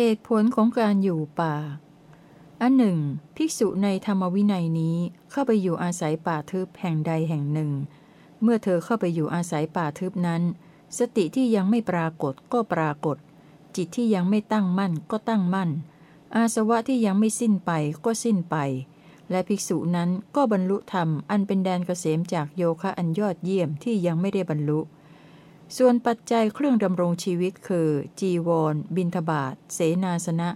เหตุผลของการอยู่ป่า อันหนึ่ง ภิกษุในธรรมวินัยนี้เข้าไปอยู่อาศัยป่าทึบแห่งใดแห่งหนึ่ง เมื่อเธอเข้าไปอยู่อาศัยป่าทึบนั้น สติที่ยังไม่ปรากฏก็ปรากฏ จิตที่ยังไม่ตั้งมั่นก็ตั้งมั่น อาสวะที่ยังไม่สิ้นไปก็สิ้นไป และภิกษุนั้นก็บรรลุธรรมอันเป็นแดนเกษมจากโยคะอันยอดเยี่ยมที่ยังไม่ได้บรรลุ ส่วนปัจจัยเครื่องดำรงชีวิตคือ จีวร บินทบาทเสนาสนะ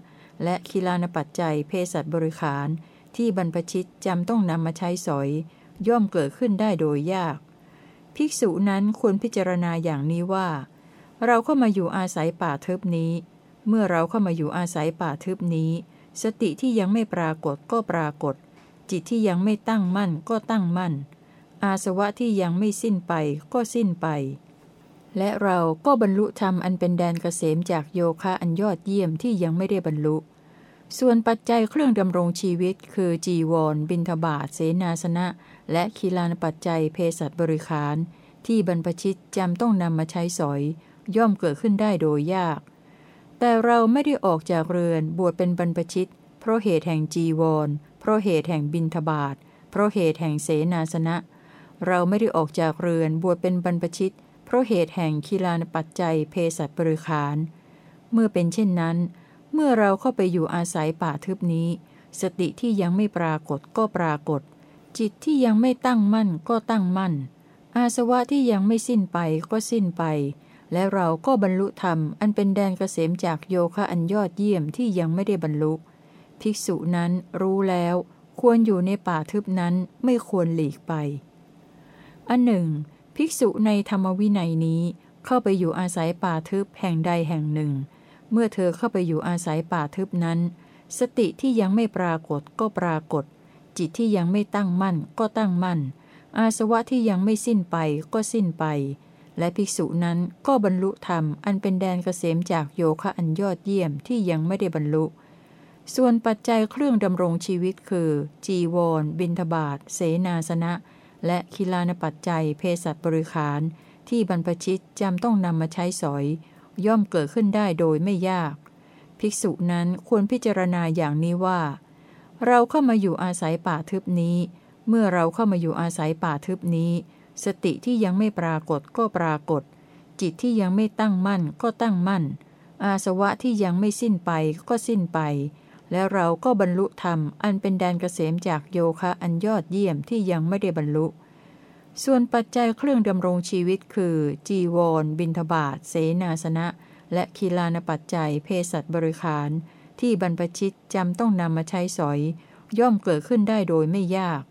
และคิลานปัจจัยเภสัชบริขาร ที่บรรพชิตจำต้องนำมาใช้สอย ย่อมเกิดขึ้นได้โดยยาก ภิกษุนั้นควรพิจารณาอย่างนี้ว่า เราเข้ามาอยู่อาศัยป่าทึบนี้ เมื่อเราเข้ามาอยู่อาศัยป่าทึบนี้ สติที่ยังไม่ปรากฏก็ปรากฏ จิตที่ยังไม่ตั้งมั่นก็ตั้งมั่น อาสวะที่ยังไม่สิ้นไปก็สิ้นไป และเราก็บรรลุธรรมอันเป็นแดนเกษมจากโยคะอันยอดเยี่ยมที่ยังไม่ได้บรรลุ ส่วนปัจจัยเครื่องดำรงชีวิต คือจีวร บินทบาทเสนาสนะ และคีลานปัจจัยเภสัชบริขาร ที่บรรพชิตจำต้องนำมาใช้สอย ย่อมเกิดขึ้นได้โดยยาก แต่เราไม่ได้ออกจากเรือนบวชเป็นบรรพชิต เพราะเหตุแห่งจีวร เพราะเหตุแห่งบินทบาทเพราะเหตุแห่งเสนาสนะ เราไม่ได้ออกจากเรือนบวชเป็นบรรพชิตเพราะเหตุแห่งคีลานปัจจัยเภสัชบริขาร เมื่อเป็นเช่นนั้น เมื่อเราเข้าไปอยู่อาศัยป่าทึบนี้ สติที่ยังไม่ปรากฏก็ปรากฏ จิตที่ยังไม่ตั้งมั่นก็ตั้งมั่น อาสวะที่ยังไม่สิ้นไปก็สิ้นไป และเราก็บรรลุธรรมอันเป็นแดนเกษมจากโยคะอันยอดเยี่ยมที่ยังไม่ได้บรรลุภิกษุนั้นรู้แล้วควรอยู่ในป่าทึบนั้นไม่ควรหลีกไป อันหนึ่ง ภิกษุในธรรมวินัยนี้เข้าไปอยู่อาศัยป่าทึบแห่งใดแห่งหนึ่ง เมื่อเธอเข้าไปอยู่อาศัยป่าทึบนั้น สติที่ยังไม่ปรากฏก็ปรากฏ จิตที่ยังไม่ตั้งมั่นก็ตั้งมั่น อาสวะที่ยังไม่สิ้นไปก็สิ้นไป และภิกษุนั้นก็บรรลุธรรมอันเป็นแดนเกษมจากโยคะอันยอดเยี่ยมที่ยังไม่ได้บรรลุ ส่วนปัจจัยเครื่องดำรงชีวิตคือ จีวร บินทบาทเสนาสนะ และคิลานปัจจัยเภสัชบริขารที่บรรพชิตจำต้องนำมาใช้สอย ย่อมเกิดขึ้นได้โดยไม่ยาก ภิกษุนั้นควรพิจารณาอย่างนี้ว่า เราเข้ามาอยู่อาศัยป่าทึบนี้ เมื่อเราเข้ามาอยู่อาศัยป่าทึบนี้ สติที่ยังไม่ปรากฏก็ปรากฏ จิตที่ยังไม่ตั้งมั่นก็ตั้งมั่น อาสวะที่ยังไม่สิ้นไปก็สิ้นไป แล้วเราก็บรรลุธรรมอันเป็นแดนเกษมจากโยคะอันยอดเยี่ยมที่ยังไม่ได้บรรลุ ส่วนปัจจัยเครื่องดำรงชีวิตคือ จีวร บินทบาทเสนาสนะ และคีลานปัจจัย เภสัชบริขาร ที่บรรพชิตจำต้องนำมาใช้สอย ย่อมเกิดขึ้นได้โดยไม่ยาก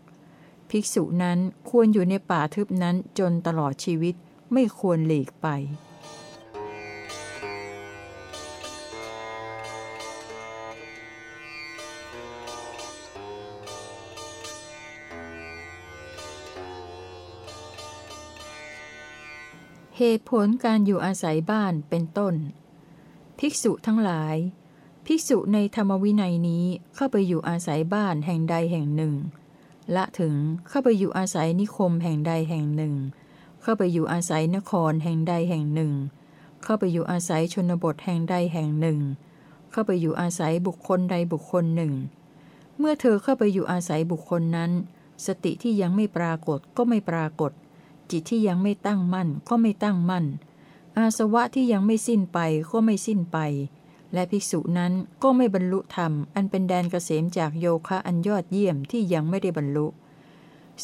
ภิกษุนั้นควรอยู่ในป่าทึบนั้นจนตลอดชีวิตไม่ควรหลีกไป เหตุผลการอยู่อาศัยบ้านเป็นต้น ภิกษุทั้งหลาย ภิกษุในธรรมวินัยนี้เข้าไปอยู่อาศัยบ้านแห่งใดแห่งหนึ่ง ละถึงเข้าไปอยู่อาศัยนิคมแห่งใดแห่งหนึ่ง เข้าไปอยู่อาศัยนครแห่งใดแห่งหนึ่ง เข้าไปอยู่อาศัยชนบทแห่งใดแห่งหนึ่ง เข้าไปอยู่อาศัยบุคคลใดบุคคลหนึ่ง เมื่อเธอเข้าไปอยู่อาศัยบุคคลนั้น สติที่ยังไม่ปรากฏก็ไม่ปรากฏ จิตที่ยังไม่ตั้งมั่นก็ไม่ตั้งมั่น อาสวะที่ยังไม่สิ้นไปก็ไม่สิ้นไป และภิกษุนั้นก็ไม่บรรลุธรรม อันเป็นแดนเกษมจากโยคะอันยอดเยี่ยมที่ยังไม่ได้บรรลุ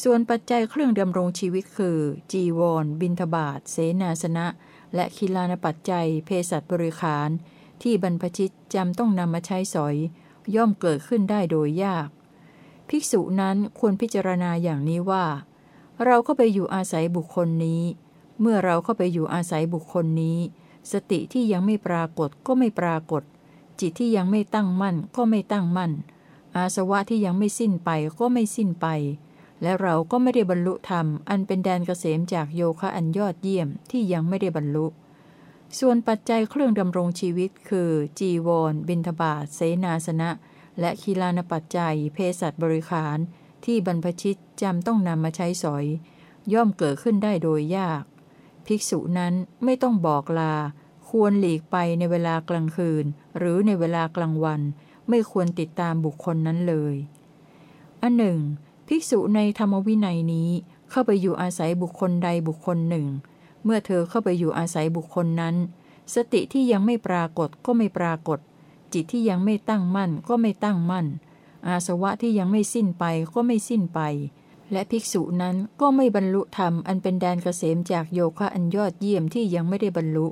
ส่วนปัจจัยเครื่องดำรงชีวิตคือ จีวร บินทบาทเสนาสนะ และคิลานปัจจัย เภสัชบริขาร ที่บรรพชิตจำต้องนำมาใช้สอย ย่อมเกิดขึ้นได้โดยยาก ภิกษุนั้นควรพิจารณาอย่างนี้ว่า เราเข้าไปอยู่อาศัยบุคคลนี้ เมื่อเราเข้าไปอยู่อาศัยบุคคลนี้ สติที่ยังไม่ปรากฏก็ไม่ปรากฏ จิตที่ยังไม่ตั้งมั่นก็ไม่ตั้งมั่น อาสวะที่ยังไม่สิ้นไปก็ไม่สิ้นไป และเราก็ไม่ได้บรรลุธรรม อันเป็นแดนเกษมจากโยคะอันยอดเยี่ยมที่ยังไม่ได้บรรลุ ส่วนปัจจัยเครื่องดำรงชีวิต คือ จีวร บินทบาทเสนาสนะ และคีลานปัจจัย เภสัชบริขาร ที่บรรพชิตจำต้องนำมาใช้สอย ย่อมเกิดขึ้นได้โดยยาก ภิกษุนั้นไม่ต้องบอกลาคควรหลีกไปในเวลากลางคืน หรือในเวลากลางวัน ไม่ควรติดตามบุคคลนั้นเลยอันหนึ่ง ภิกษุในธรรมวินัยนี้เข้าไปอยู่อาศัยบุคคลใดบุคคลหนึ่ง เมื่อเธอเข้าไปอยู่อาศัยบุคคลนั้น สติที่ยังไม่ปรากฏก็ไม่ปรากฏ จิตที่ยังไม่ตั้งมั่นก็ไม่ตั้งมั่น อาสวะที่ยังไม่สิ้นไปก็ไม่สิ้นไป และภิกษุนั้นก็ไม่บรรลุธรรมอันเป็นแดนเกษมจากโยคะอันยอดเยี่ยมที่ยังไม่ได้บรรลุ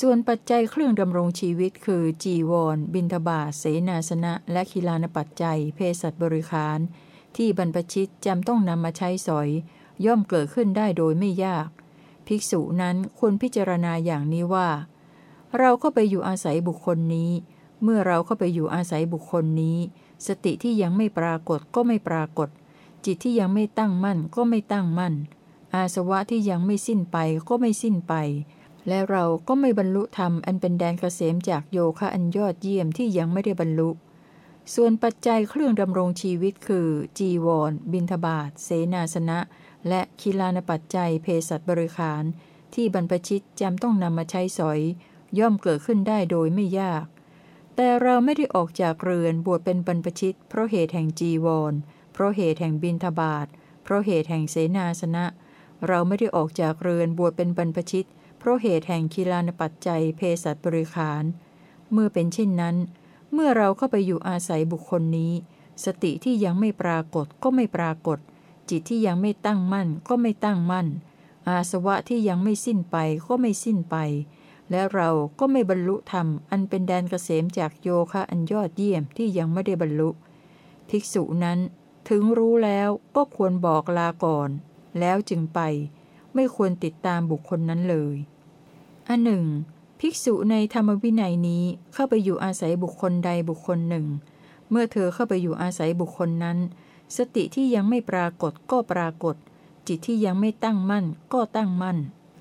ส่วนปัจจัยเครื่องดำรงชีวิตคือ จีวร บินทบาทเสนาสนะ และคิลานปัจจัย เพศัตบริคาร ที่บรรพชิตจำต้องนำมาใช้สอย ย่อมเกิดขึ้นได้โดยไม่ยาก ภิกษุนั้นควรพิจารณาอย่างนี้ว่า เราเข้าไปอยู่อาศัยบุคคลนี้ เมื่อเราเข้าไปอยู่อาศัยบุคคลนี้ สติที่ยังไม่ปรากฏก็ไม่ปรากฏ จิตที่ยังไม่ตั้งมั่นก็ไม่ตั้งมั่น อาสวะที่ยังไม่สิ้นไปก็ไม่สิ้นไป และเราก็ไม่บรรลุธรรมอันเป็นแดนเกษมจากโยคะอันยอดเยี่ยมที่ยังไม่ได้บรรลุ ส่วนปัจจัยเครื่องดำรงชีวิตคือ จีวร บินทบาทเสนาสนะ และคิลานปัจจัยเพศัตบริขาร ที่บรรพชิตจำต้องนำมาใช้สอย ย่อมเกิดขึ้นได้โดยไม่ยาก แต่เราไม่ได้ออกจากเรือนบวชเป็นบรรพชิต เพราะเหตุแห่งจีวร เพราะเหตุแห่งบินทบาทเพราะเหตุแห่งเสนาสนะ เราไม่ได้ออกจากเรือนบวชเป็นบรรพชิต เพราะเหตุแห่งคิลานปัจจัยเพศัตบริขาร เมื่อเป็นเช่นนั้น เมื่อเราเข้าไปอยู่อาศัยบุคคลนี้ สติที่ยังไม่ปรากฏก็ไม่ปรากฏ จิตที่ยังไม่ตั้งมั่นก็ไม่ตั้งมั่น อาสวะที่ยังไม่สิ้นไปก็ไม่สิ้นไป และเราก็ไม่บรรลุธรรม อันเป็นแดนเกษมจากโยคะอันยอดเยี่ยมที่ยังไม่ได้บรรลุ ภิกษุนั้นถึงรู้แล้วก็ควรบอกลาก่อน แล้วจึงไป ไม่ควรติดตามบุคคลนั้นเลยอันหนึ่ง ภิกษุในธรรมวินัยนี้เข้าไปอยู่อาศัยบุคคลใดบุคคลหนึ่ง เมื่อเธอเข้าไปอยู่อาศัยบุคคลนั้น สติที่ยังไม่ปรากฏก็ปรากฏ จิตที่ยังไม่ตั้งมั่นก็ตั้งมั่น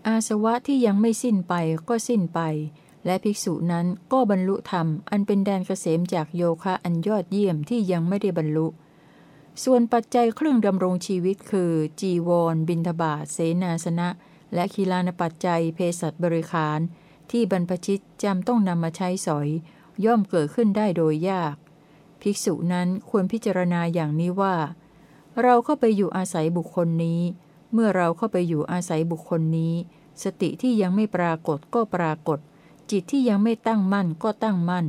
อาสวะที่ยังไม่สิ้นไปก็สิ้นไป และภิกษุนั้นก็บรรลุธรรม อันเป็นแดนเกษมจากโยคะอันยอดเยี่ยมที่ยังไม่ได้บรรลุ ส่วนปัจจัยเครื่องดำรงชีวิตคือ จีวร บินทบาทเสนาสนะ และคีลานปัจจัยเพศัตบริขาร ที่บรรพชิตจำต้องนำมาใช้สอย ย่อมเกิดขึ้นได้โดยยาก ภิกษุนั้นควรพิจารณาอย่างนี้ว่า เราเข้าไปอยู่อาศัยบุคคลนี้ เมื่อเราเข้าไปอยู่อาศัยบุคคลนี้ สติที่ยังไม่ปรากฏก็ปรากฏ จิตที่ยังไม่ตั้งมั่นก็ตั้งมั่น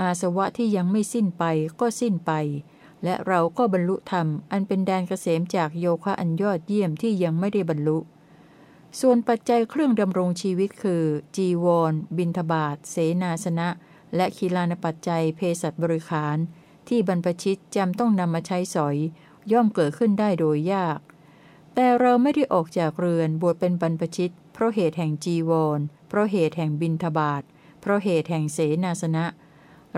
อาสวะที่ยังไม่สิ้นไปก็สิ้นไป และเราก็บรรลุธรรม อันเป็นแดนเกษมจากโยคะอันยอดเยี่ยมที่ยังไม่ได้บรรลุ ส่วนปัจจัยเครื่องดำรงชีวิตคือ จีวร บินทบาทเสนาสนะ และคีลานปัจจัยเพศัตบริขาร ที่บรรพชิตจำต้องนำมาใช้สอย ย่อมเกิดขึ้นได้โดยยาก แต่เราไม่ได้ออกจากเรือนบวชเป็นบรรพชิต เพราะเหตุแห่งจีวร เพราะเหตุแห่งบินทบาทเพราะเหตุแห่งเสนาสนะ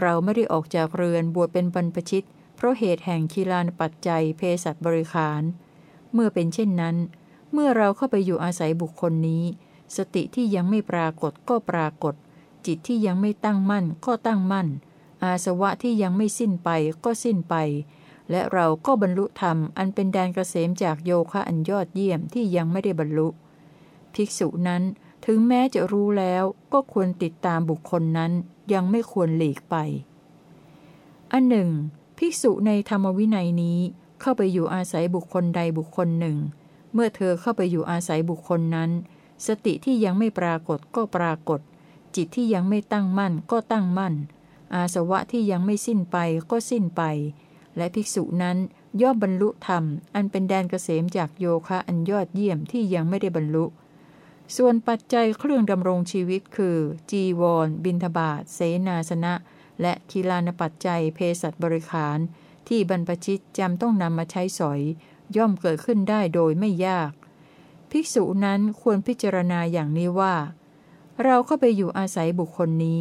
เราไม่ได้ออกจากเรือนบวชเป็นบรรพชิต เพราะเหตุแห่งคีลานปัจจัย เพศัตบริขาร เมื่อเป็นเช่นนั้น เมื่อเราเข้าไปอยู่อาศัยบุคคลนี้ สติที่ยังไม่ปรากฏก็ปรากฏ จิตที่ยังไม่ตั้งมั่นก็ตั้งมั่น อาสวะที่ยังไม่สิ้นไปก็สิ้นไป และเราก็บรรลุธรรมอันเป็นแดนเกษมจากโยคะอันยอดเยี่ยมที่ยังไม่ได้บรรลุ ภิกษุนั้นถึงแม้จะรู้แล้วก็ควรติดตามบุคคลนั้นยังไม่ควรหลีกไป อันหนึ่ง ภิกษุในธรรมวินัยนี้เข้าไปอยู่อาศัยบุคคลใดบุคคลหนึ่ง เมื่อเธอเข้าไปอยู่อาศัยบุคคลนั้น สติที่ยังไม่ปรากฏก็ปรากฏ จิตที่ยังไม่ตั้งมั่นก็ตั้งมั่น อาสวะที่ยังไม่สิ้นไปก็สิ้นไป และภิกษุนั้นย่อมบรรลุธรรม อันเป็นแดนเกษมจากโยคะอันยอดเยี่ยมที่ยังไม่ได้บรรลุ ส่วนปัจจัยเครื่องดำรงชีวิตคือ จีวร บินทบาทเสนาสนะ และคีลานปัจจัยเพศัตบริขาร ที่บรรพชิตจำต้องนำมาใช้สอย ย่อมเกิดขึ้นได้โดยไม่ยาก ภิกษุนั้นควรพิจารณาอย่างนี้ว่า เราเข้าไปอยู่อาศัยบุคคลนี้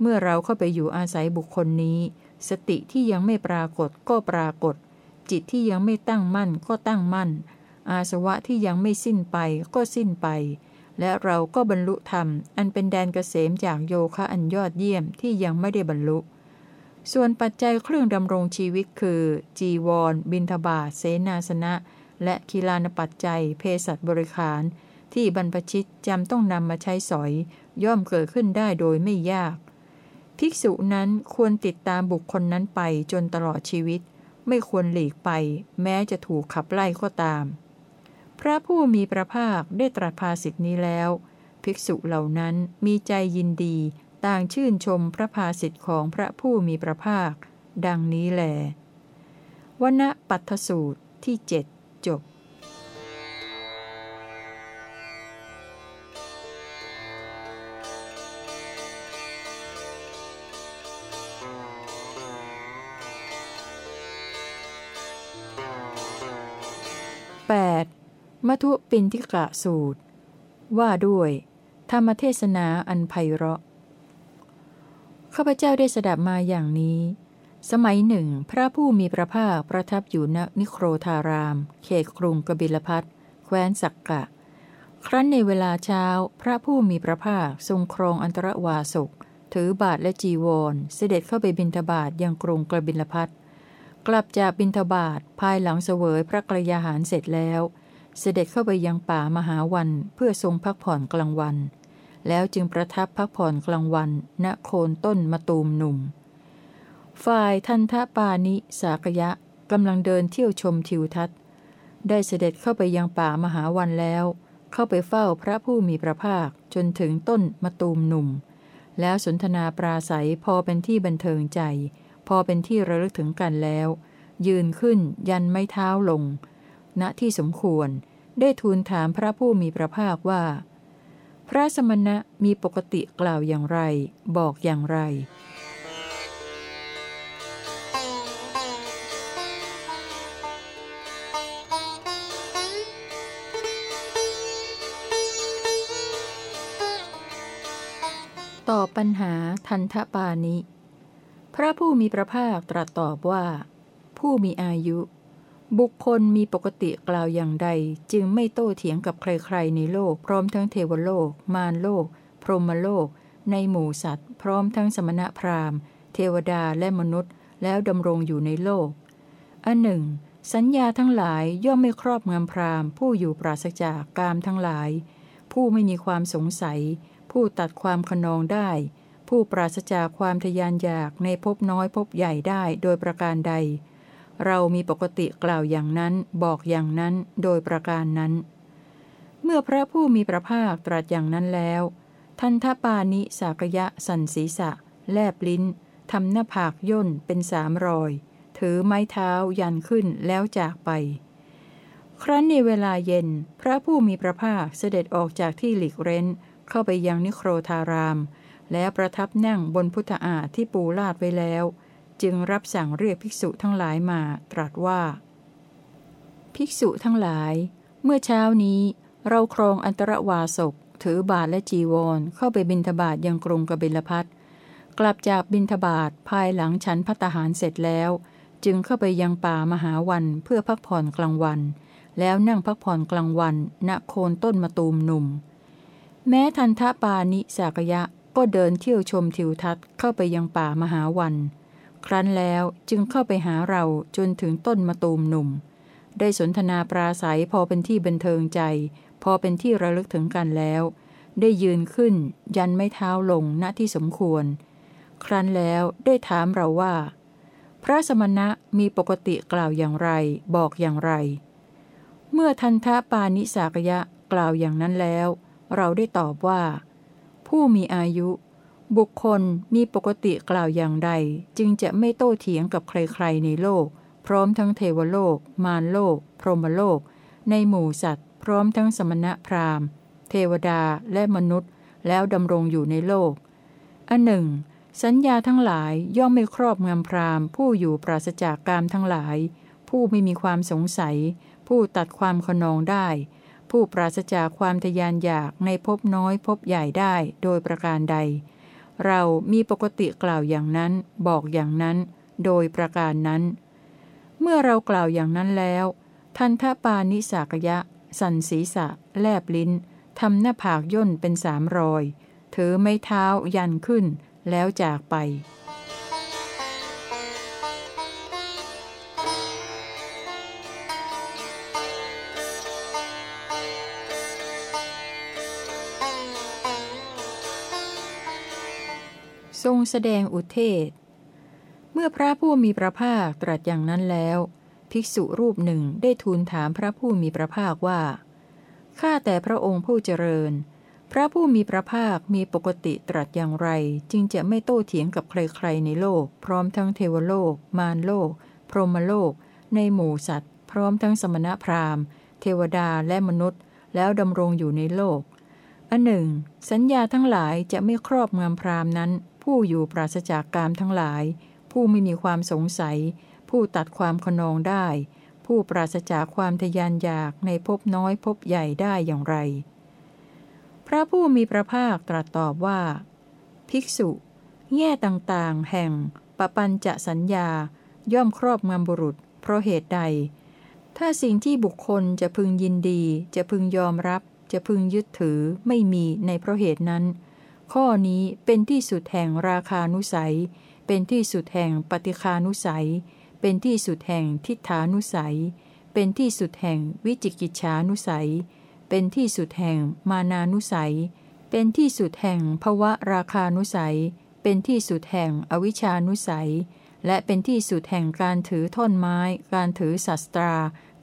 เมื่อเราเข้าไปอยู่อาศัยบุคคลนี้ สติที่ยังไม่ปรากฏก็ปรากฏ จิตที่ยังไม่ตั้งมั่นก็ตั้งมั่น อาสวะที่ยังไม่สิ้นไปก็สิ้นไป และเราก็บรรลุธรรม อันเป็นแดนเกษมจากโยคะอันยอดเยี่ยมที่ยังไม่ได้บรรลุ ส่วนปัจจัยเครื่องดำรงชีวิตคือ จีวร บินทบาทเสนาสนะ และคีลานปัจจัยเพศัตบริขาร ที่บรรพชิตจำต้องนำมาใช้สอย ย่อมเกิดขึ้นได้โดยไม่ยาก ภิกษุนั้นควรติดตามบุคคลนั้นไปจนตลอดชีวิต ไม่ควรหลีกไป แม้จะถูกขับไล่ก็ตาม พระผู้มีพระภาคได้ตรัสภาสิทธินี้แล้ว ภิกษุเหล่านั้นมีใจยินดี ต่างชื่นชมพระภาสิทธิของพระผู้มีพระภาค ดังนี้แหลวณปัตถสูตรที่เจ็ดจบ 8. มัทุปินทิกะสูตร ว่าด้วย ธรรมเทศนาอันไพเราะ ข้าพเจ้าได้สดับมาอย่างนี้ สมัยหนึ่ง พระผู้มีพระภาคประทับอยู่ณนิโครธาราม เขตกรุงกบิลพัทแคว้นสักกะ ครั้นในเวลาเช้า พระผู้มีพระภาคทรงครองอันตรวาสกถือบาทและจีวร เสด็จเข้าไปบิณฑบาตยังกรุงกบิลพัท กลับจากบิณฑบาตภายหลังเสวยพระกรยาหารเสร็จแล้ว เสด็จเข้าไปยังป่ามหาวันเพื่อทรงพักผ่อนกลางวัน แล้วจึงประทับพักผ่อนกลางวันณโคนต้นมะตูมหนุ่ม ฝ่ายทันทปานิสากยะกำลังเดินเที่ยวชมทิวทัศน์ ได้เสด็จเข้าไปยังป่ามหาวันแล้ว เข้าไปเฝ้าพระผู้มีพระภาคจนถึงต้นมะตูมหนุ่ม แล้วสนทนาปราศัยพอเป็นที่บันเทิงใจ พอเป็นที่ระลึกถึงกันแล้ว ยืนขึ้นยันไม่เท้าลง ณที่สมควรได้ทูลถามพระผู้มีพระภาคว่า พระสมณะมีปกติกล่าวอย่างไร บอกอย่างไรต่อปัญหาทันทปานิ พระผู้มีพระภาคตรัสตอบว่า ผู้มีอายุ บุคคลมีปกติกล่าวอย่างใด จึงไม่โต้เถียงกับใครๆในโลก พร้อมทั้งเทวโลก มารโลก พรหมโลก ในหมู่สัตว์ พร้อมทั้งสมณะพราหมณ์ เทวดาและมนุษย์ แล้วดำรงอยู่ในโลก อันหนึ่ง สัญญาทั้งหลายย่อมไม่ครอบงำพราหมณ์ ผู้อยู่ปราศจากกามทั้งหลาย ผู้ไม่มีความสงสัย ผู้ตัดความขนองได้ ผู้ปราศจากความทยานอยากในภพน้อยภพใหญ่ได้โดยประการใด เรามีปกติกล่าวอย่างนั้นบอกอย่างนั้นโดยประการนั้น เมื่อพระผู้มีพระภาคตรัสอย่างนั้นแล้ว ทันทปานิสากยะสันศีษะแลบลิ้นทำหน้าผากย่นเป็นสามรอย ถือไม้เท้ายันขึ้นแล้วจากไป ครั้นในเวลาเย็น พระผู้มีพระภาคเสด็จออกจากที่หลีกเร้น เข้าไปยังนิโครธาราม แล้วประทับนั่งบนพุทธาที่ปูลาดไว้แล้ว จึงรับสั่งเรียกภิกษุทั้งหลายมาตรัสว่า ภิกษุทั้งหลาย เมื่อเช้านี้เราครองอันตรวาสก ถือบาทและจีวรเข้าไปบินทบาทยังกรุงกบิลพัทกลับจากบินทบาทภายหลังฉันพัตหารเสร็จแล้ว จึงเข้าไปยังป่ามหาวันเพื่อพักผ่อนกลางวัน แล้วนั่งพักผ่อนกลางวันณโคนต้นมะตูมหนุ่ม แม้ทันทะปานิสากยะ ก็เดินเที่ยวชมทิวทัศน์เข้าไปยังป่ามหาวัน ครั้นแล้วจึงเข้าไปหาเราจนถึงต้นมะตูมหนุ่ม ได้สนทนาปราศัยพอเป็นที่บันเทิงใจ พอเป็นที่ระลึกถึงกันแล้ว ได้ยืนขึ้น ยันไม่เท้าลงณที่สมควร ครั้นแล้วได้ถามเราว่า พระสมณะมีปกติกล่าวอย่างไร บอกอย่างไร เมื่อทันทะปานิสากยะกล่าวอย่างนั้นแล้ว เราได้ตอบว่า ผู้มีอายุ บุคคลมีปกติกล่าวอย่างใด จึงจะไม่โต้เถียงกับใครๆในโลก พร้อมทั้งเทวโลก มารโลก พรหมโลก ในหมู่สัตว์ พร้อมทั้งสมณะพราหมณ์ เทวดาและมนุษย์ แล้วดำรงอยู่ในโลก อันหนึ่ง สัญญาทั้งหลายย่อมไม่ครอบงำพราหมณ์ ผู้อยู่ปราศจากกามทั้งหลาย ผู้ไม่มีความสงสัย ผู้ตัดความขนองได้ ผู้ปราศจากความทยานอยากในภพน้อยภพใหญ่ได้โดยประการใด เรามีปกติกล่าวอย่างนั้นบอกอย่างนั้น โดยประการนั้น เมื่อเรากล่าวอย่างนั้นแล้ว ทันทปานิสากยะ สันศีษะแลบลิ้นทำหน้าผากย่นเป็นสามรอย ถือไม้เท้ายันขึ้นแล้วจากไป ทรงแสดงอุเทศ เมื่อพระผู้มีพระภาคตรัสอย่างนั้นแล้ว ภิกษุรูปหนึ่งได้ทูลถามพระผู้มีพระภาคว่า ข้าแต่พระองค์ผู้เจริญ พระผู้มีพระภาคมีปกติตรัสอย่างไร จึงจะไม่โต้เถียงกับใครๆในโลก พร้อมทั้งเทวโลก มารโลก พรหมโลก ในหมู่สัตว์ พร้อมทั้งสมณพราหมณ์ เทวดาและมนุษย์ แล้วดำรงอยู่ในโลกอันหนึ่ง สัญญาทั้งหลายจะไม่ครอบงำพราหมณ์นั้น ผู้อยู่ปราศจากกามทั้งหลาย ผู้ไม่มีความสงสัย ผู้ตัดความขนองได้ ผู้ปราศจากความทยานอยากในภพน้อยภพใหญ่ได้อย่างไร พระผู้มีพระภาคตรัสตอบว่า ภิกษุ แง่ต่างๆ แห่งปปัญจะสัญญา ย่อมครอบงำบุรุษ เพราะเหตุใด ถ้าสิ่งที่บุคคลจะพึงยินดี จะพึงยอมรับ จะพึงยึดถือไม่มีในเพราะเหตุนั้น ข้อนี้เป็นที่สุดแห่งราคานุสัย เป็นที่สุดแห่งปฏิคานุสัย เป็นที่สุดแห่งทิฏฐานุสัย เป็นที่สุดแห่งวิจิกิจฉานุสัย เป็นที่สุดแห่งมานานุสัย เป็นที่สุดแห่งภวะราคานุสัย เป็นที่สุดแห่งอวิชานุสัย และเป็นที่สุดแห่งการถือท่อนไม้ การถือศัตรา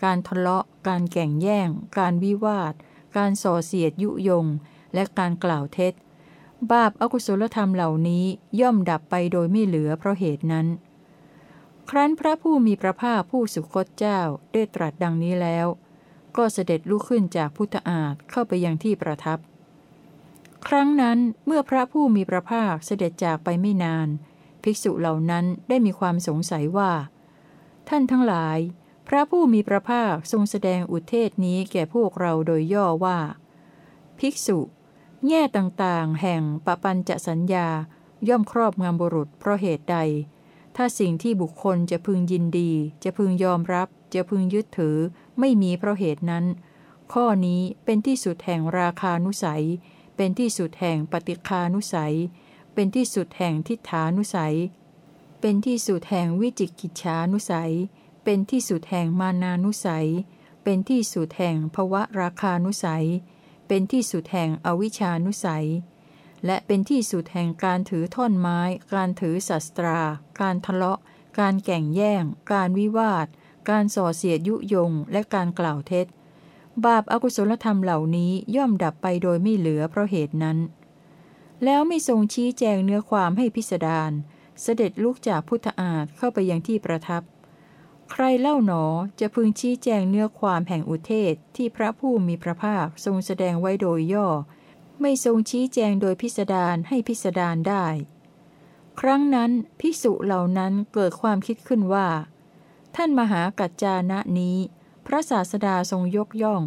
การทะเลาะ การแก่งแย่ง การวิวาท การส่อเสียดยุยง และการกล่าวเท็จ บาปอากุศลธรรมเหล่านี้ย่อมดับไปโดยไม่เหลือเพราะเหตุนั้น ครั้นพระผู้มีพระภาคผู้สุคตเจ้าได้ตรัสดังนี้แล้ว ก็เสด็จลุกขึ้นจากพุทธอาฏเข้าไปยังที่ประทับ ครั้งนั้นเมื่อพระผู้มีพระภาคเสด็จจากไปไม่นาน ภิกษุเหล่านั้นได้มีความสงสัยว่า ท่านทั้งหลาย พระผู้มีพระภาคทรงแสดงอุเทศนี้แก่พวกเราโดยย่อว่า ภิกษุ แง่ต่างๆ แห่งปปัญจะสัญญา ย่อมครอบงำบุรุษเพราะเหตุใด ถ้าสิ่งที่บุคคลจะพึงยินดี จะพึงยอมรับ จะพึงยึดถือ ไม่มีเพราะเหตุนั้น ข้อนี้เป็นที่สุดแห่งราคานุสัย เป็นที่สุดแห่งปฏิคานุสัย เป็นที่สุดแห่งทิฏฐานุสัย เป็นที่สุดแห่งวิจิกิจฉานุสัย เป็นที่สุดแห่งมานานุสัย เป็นที่สุดแห่งภวะราคานุสัย เป็นที่สุดแห่งอวิชานุสัย และเป็นที่สุดแห่งการถือท่อนไม้ การถือศัตรา การทะเลาะ การแก่งแย่ง การวิวาท การส่อเสียดยุยง และการกล่าวเท็จ บาปอากุศลธรรมเหล่านี้ย่อมดับไปโดยไม่เหลือเพราะเหตุนั้น แล้วไม่ทรงชี้แจงเนื้อความให้พิสดาร เสด็จลุกจากพุทธอาฏเข้าไปยังที่ประทับ ใครเล่าหนอจะพึงชี้แจงเนื้อความแห่งอุเทศที่พระผู้มีพระภาคทรงแสดงไว้โดยย่อ ไม่ทรงชี้แจงโดยพิสดารให้พิสดารได้ ครั้งนั้นภิกษุเหล่านั้นเกิดความคิดขึ้นว่า ท่านมหากัจจานะนี้ พระศาสดาทรงยกย่อง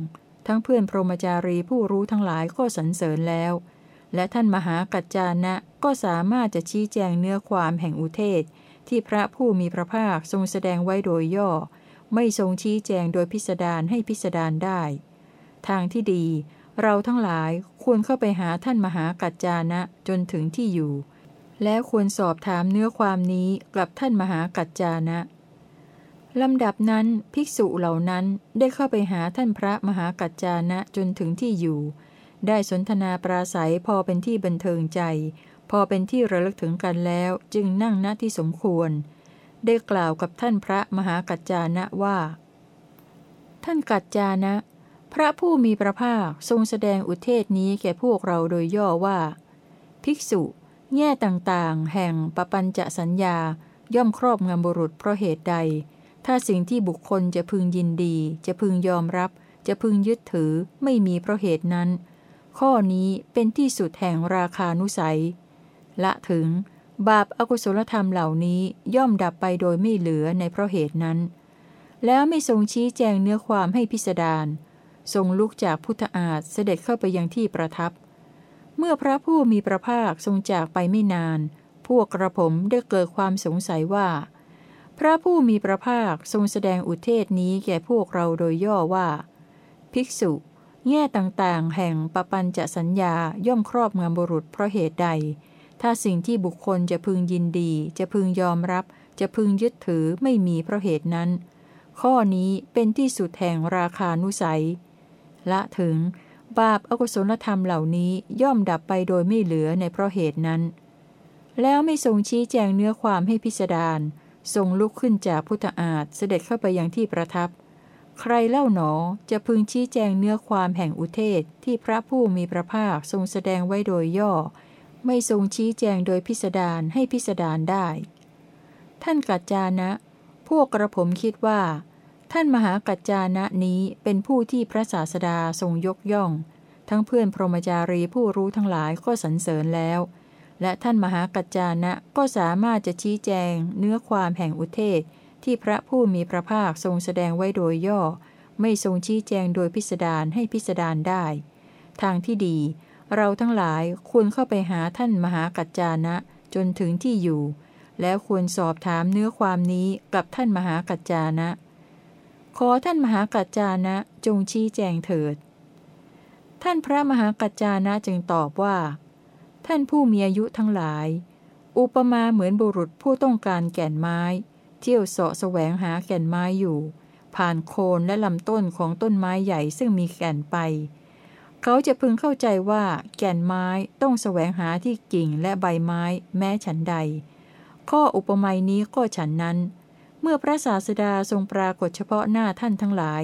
ทั้งเพื่อนพรหมจารีผู้รู้ทั้งหลายก็สรรเสริญแล้ว และท่านมหากัจจานะก็สามารถจะชี้แจงเนื้อความแห่งอุเทศ ที่พระผู้มีพระภาคทรงแสดงไว้โดยย่อ ไม่ทรงชี้แจงโดยพิสดารให้พิสดารได้ ทางที่ดีเราทั้งหลายควรเข้าไปหาท่านมหากัจจานะจนถึงที่อยู่ แล้วควรสอบถามเนื้อความนี้กับท่านมหากัจจานะลำดับนั้นภิกษุเหล่านั้นได้เข้าไปหาท่านพระมหากัจจานะจนถึงที่อยู่ ได้สนทนาปราศัยพอเป็นที่บันเทิงใจ พอเป็นที่ระลึกถึงกันแล้วจึงนั่งณที่สมควร ได้กล่าวกับท่านพระมหากัจจานะว่า ท่านกัจจานะ พระผู้มีพระภาคทรงแสดงอุเทศนี้แก่พวกเราโดยย่อว่า ภิกษุ แง่ต่างๆ แห่งปปัญจะสัญญาย่อมครอบงำบุรุษเพราะเหตุใด ถ้าสิ่งที่บุคคลจะพึงยินดี จะพึงยอมรับ จะพึงยึดถือไม่มีเพราะเหตุนั้น ข้อนี้เป็นที่สุดแห่งราคานุสัย ละถึง บาปอากุศลธรรมเหล่านี้ย่อมดับไปโดยไม่เหลือในเพราะเหตุนั้น แล้วไม่ทรงชี้แจงเนื้อความให้พิสดารทรงลุกจากพุทธอาฏเสด็จเข้าไปยังที่ประทับ เมื่อพระผู้มีพระภาคทรงจากไปไม่นาน พวกกระผมได้เกิดความสงสัยว่า พระผู้มีพระภาคทรงแสดงอุเทศนี้แก่พวกเราโดยย่อว่า ภิกษุ แง่ต่างๆ แห่งปปัญจะสัญญาย่อมครอบงำบุรุษเพราะเหตุใด ถ้าสิ่งที่บุคคลจะพึงยินดี จะพึงยอมรับ จะพึงยึดถือไม่มีเพราะเหตุนั้น ข้อนี้เป็นที่สุดแห่งราคานุสัย ละถึง บาปอกุศลธรรมเหล่านี้ย่อมดับไปโดยไม่เหลือในเพราะเหตุนั้น แล้วไม่ทรงชี้แจงเนื้อความให้พิสดารทรงลุกขึ้นจากพุทธอาฏเสด็จเข้าไปยังที่ประทับ ใครเล่าหนอจะพึงชี้แจงเนื้อความแห่งอุเทศที่พระผู้มีพระภาคทรงแสดงไว้โดยย่อ ไม่ทรงชี้แจงโดยพิสดารให้พิสดารได้ ท่านกัจจานะ พวกกระผมคิดว่า ท่านมหากัจจานะนี้เป็นผู้ที่พระศาสดาทรงยกย่อง ทั้งเพื่อนพรหมจารีผู้รู้ทั้งหลายก็สรรเสริญแล้ว และท่านมหากัจจานะก็สามารถจะชี้แจง เนื้อความแห่งอุเทศที่พระผู้มีพระภาคทรงแสดงไว้โดยย่อ ไม่ทรงชี้แจงโดยพิสดารให้พิสดารได้ ทางที่ดี เราทั้งหลายควรเข้าไปหาท่านมหากัจจานะ จนถึงที่อยู่ แล้วควรสอบถามเนื้อความนี้กับท่านมหากัจจานะ ขอท่านมหากัจจานะจงชี้แจงเถิด ท่านพระมหากัจจานะจึงตอบว่า ท่านผู้มีอายุทั้งหลาย อุปมาเหมือนบุรุษผู้ต้องการแก่นไม้ เที่ยวเสาะแสวงหาแก่นไม้อยู่ ผ่านโคนและลำต้นของต้นไม้ใหญ่ซึ่งมีแก่นไป เขาจะพึงเข้าใจว่าแก่นไม้ต้องแสวงหาที่กิ่งและใบไม้แม้ฉันใด ข้ออุปมานี้ก็ฉันนั้น เมื่อพระศาสดาทรงปรากฏเฉพาะหน้าท่านทั้งหลาย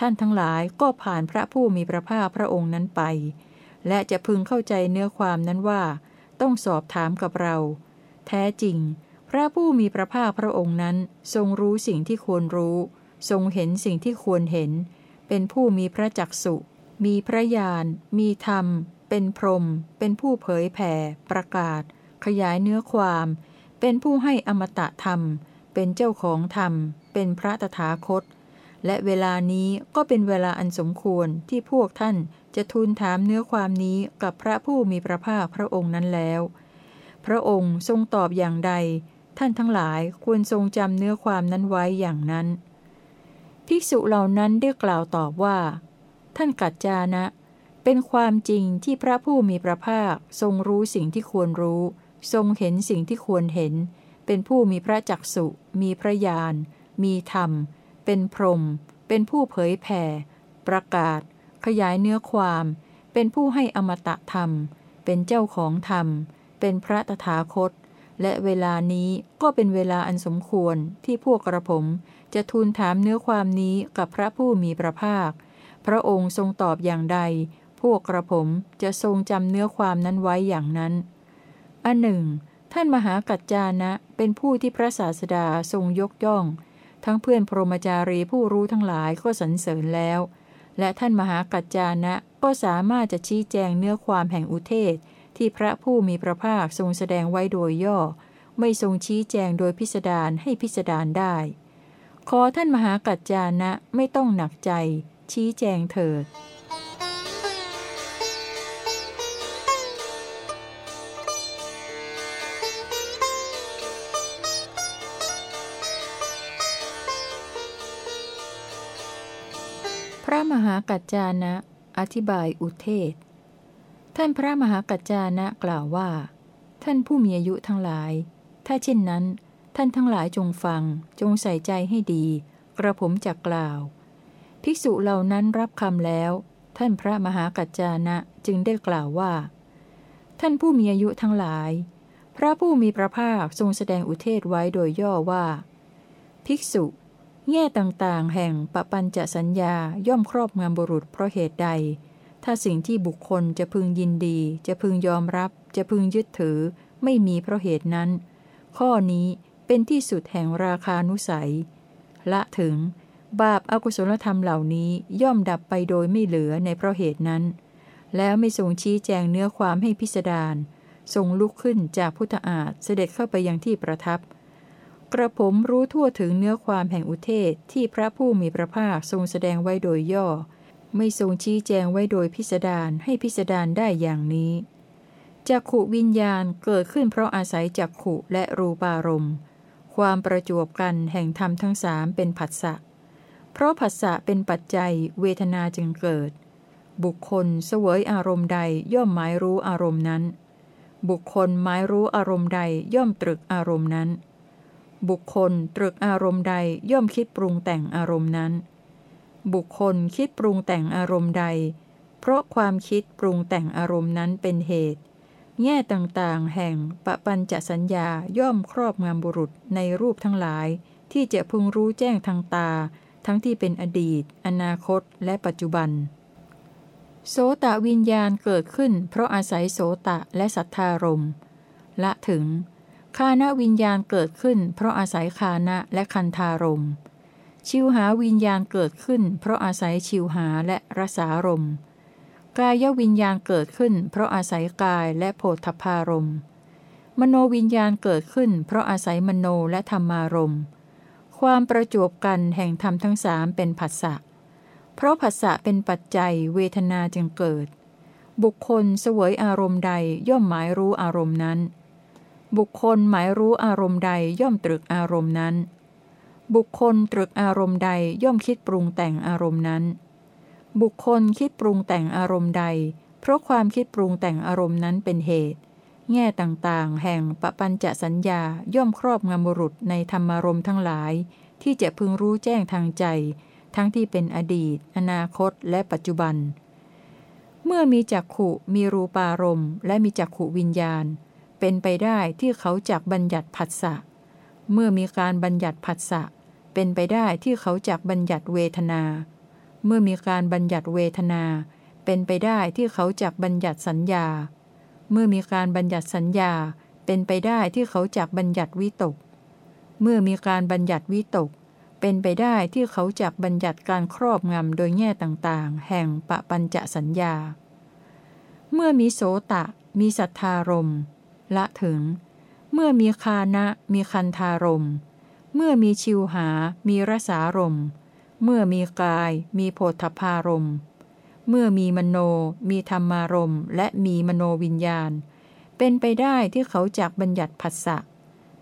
ท่านทั้งหลายก็ผ่านพระผู้มีพระภาคพระองค์นั้นไป และจะพึงเข้าใจเนื้อความนั้นว่า ต้องสอบถามกับเรา แท้จริง พระผู้มีพระภาคพระองค์นั้น ทรงรู้สิ่งที่ควรรู้ ทรงเห็นสิ่งที่ควรเห็น เป็นผู้มีพระจักสุ มีพระญาณ มีธรรม เป็นพรหม เป็นผู้เผยแผ่ ประกาศ ขยายเนื้อความ เป็นผู้ให้อมตะธรรม เป็นเจ้าของธรรม เป็นพระตถาคต และเวลานี้ก็เป็นเวลาอันสมควรที่พวกท่านจะทูลถามเนื้อความนี้กับพระผู้มีพระภาคพระองค์นั้นแล้ว พระองค์ทรงตอบอย่างใด ท่านทั้งหลายควรทรงจำเนื้อความนั้นไว้อย่างนั้น ภิกษุเหล่านั้นได้กล่าวตอบว่า ท่านกัจจานะ เป็นความจริงที่พระผู้มีพระภาคทรงรู้สิ่งที่ควรรู้ ทรงเห็นสิ่งที่ควรเห็น เป็นผู้มีพระจักสุ มีพระญาณ มีธรรม เป็นพรหม เป็นผู้เผยแผ่ ประกาศ ขยายเนื้อความ เป็นผู้ให้อมตะธรรม เป็นเจ้าของธรรม เป็นพระตถาคต และเวลานี้ก็เป็นเวลาอันสมควรที่พวกกระผมจะทูลถามเนื้อความนี้กับพระผู้มีพระภาค พระองค์ทรงตอบอย่างใด พวกกระผมจะทรงจำเนื้อความนั้นไว้อย่างนั้น อันหนึ่ง ท่านมหากัจจานะเป็นผู้ที่พระศาสดาทรงยกย่อง ทั้งเพื่อนพรหมจารีผู้รู้ทั้งหลายก็สรรเสริญแล้ว และท่านมหากัจจานะก็สามารถจะชี้แจงเนื้อความแห่งอุเทศ ที่พระผู้มีพระภาคทรงแสดงไว้โดยย่อ ไม่ทรงชี้แจงโดยพิสดารให้พิสดารได้ ขอท่านมหากัจจานะไม่ต้องหนักใจ ชี้แจงเถิด พระมหากัจจานะ อธิบายอุเทศ ท่านพระมหากัจจานะกล่าวว่า ท่านผู้มีอายุทั้งหลาย ถ้าเช่นนั้น ท่านทั้งหลายจงฟัง จงใส่ใจให้ดี กระผมจะกล่าว ภิกษุเหล่านั้นรับคำแล้ว ท่านพระมหากัจจานะจึงได้กล่าวว่า ท่านผู้มีอายุทั้งหลาย พระผู้มีพระภาคทรงแสดงอุเทศไว้โดยย่อว่า ภิกษุ แง่ต่างๆ แห่งปปัญจสัญญาย่อมครอบงำบุรุษเพราะเหตุใด ถ้าสิ่งที่บุคคลจะพึงยินดี จะพึงยอมรับ จะพึงยึดถือ ไม่มีเพราะเหตุนั้น ข้อนี้เป็นที่สุดแห่งราคานุสัย ละถึง บาปอากุศลธรรมเหล่านี้ย่อมดับไปโดยไม่เหลือในเพราะเหตุนั้น แล้วไม่ทรงชี้แจงเนื้อความให้พิสดารทรงลุกขึ้นจากพุทธอาฏเสด็จเข้าไปยังที่ประทับ กระผมรู้ทั่วถึงเนื้อความแห่งอุเทศที่พระผู้มีพระภาคทรงแสดงไว้โดยย่อ ไม่ทรงชี้แจงไว้โดยพิสดารให้พิสดารได้อย่างนี้จักขุวิญญาณเกิดขึ้นเพราะอาศัยจักขุและรูปารมณ์ ความประจวบกันแห่งธรรมทั้งสามเป็นผัสสะ เพราะผัสสะเป็นปัจจัยเวทนาจึงเกิด บุคคลเสวยอารมณ์ใดย่อมหมายรู้อารมณ์นั้น บุคคลหมายรู้อารมณ์ใดย่อมตรึกอารมณ์นั้น บุคคลตรึกอารมณ์ใดย่อมคิดปรุงแต่งอารมณ์นั้น บุคคลคิดปรุงแต่งอารมณ์ใด เพราะความคิดปรุงแต่งอารมณ์นั้นเป็นเหตุ แง่ต่างๆ แห่งปปัญจสัญญาย่อมครอบงำบุรุษในรูปทั้งหลาย ที่จะพึงรู้แจ้งทางตา ทั้งที่เป็นอดีต อนาคต และปัจจุบัน โสตะวิญญาณเกิดขึ้น เพราะอาศัยโสตะและสัทธารมละถึง คานวิญญาณเกิดขึ้น เพราะอาศัยคานะและคันธารมชิวหาวิญญาณเกิดขึ้น เพราะอาศัยชิวหาและรสารมกายวิญญาณเกิดขึ้น เพราะอาศัยกายและโพธพารมมโนวิญญาณเกิดขึ้น เพราะอาศัยมโนและธรรมารม ความประจวบกันแห่งธรรมทั้งสามเป็นผัสสะ เพราะผัสสะเป็นปัจจัยเวทนาจึงเกิด บุคคลเสวยอารมณ์ใดย่อมหมายรู้อารมณ์นั้น บุคคลหมายรู้อารมณ์ใดย่อมตรึกอารมณ์นั้น บุคคลตรึกอารมณ์ใดย่อมคิดปรุงแต่งอารมณ์นั้น บุคคลคิดปรุงแต่งอารมณ์ใด เพราะความคิดปรุงแต่งอารมณ์นั้นเป็นเหตุ แง่ต่างๆ แห่งปปัญจสัญญาย่อมครอบงำบุรุษในธรรมารมทั้งหลาย ที่จะพึงรู้แจ้งทางใจ ทั้งที่เป็นอดีต อนาคต และปัจจุบัน เมื่อมีจักขุมีรูปารมณ์และมีจักขุวิญญาณ เป็นไปได้ที่เขาจักบัญญัติผัสสะเมื่อมีการบัญญัติผัสสะเป็นไปได้ที่เขาจักบัญญัติเวทนา เมื่อมีการบัญญัติเวทนา เป็นไปได้ที่เขาจักบัญญัติสัญญา เมื่อมีการบัญญัติสัญญาเป็นไปได้ที่เขาจักบัญญัติวิตก เมื่อมีการบัญญัติวิตก เป็นไปได้ที่เขาจักบัญญัติการครอบงำโดยแง่ต่างๆ แห่งปะปัญจสัญญา เมื่อมีโสตะ มีสัทธารมละถึง เมื่อมีคานะ มีคันธารมเมื่อมีชิวหา มีรสารมเมื่อมีกาย มีโพธพารม เมื่อมีมโน มีธรรมารมและมีมโนวิญญาณ เป็นไปได้ที่เขาจักบัญญัติผัสสะ